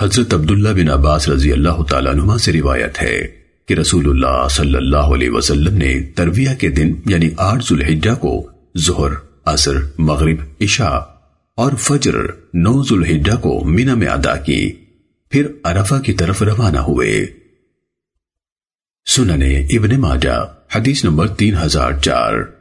حضرت عبداللہ بن عباس رضی اللہ تعالیٰ عنہ سے روایت ہے کہ رسول اللہ صلی اللہ علیہ وسلم نے ترویہ کے دن یعنی آٹھ ذوالحجہ کو ظہر، عصر، مغرب، عشاء اور فجر نو ذوالحجہ کو مینا میں ادا کی، پھر عرفہ کی طرف روانہ ہوئے۔ سننے ابن ماجہ، حدیث نمبر تین ہزار چار۔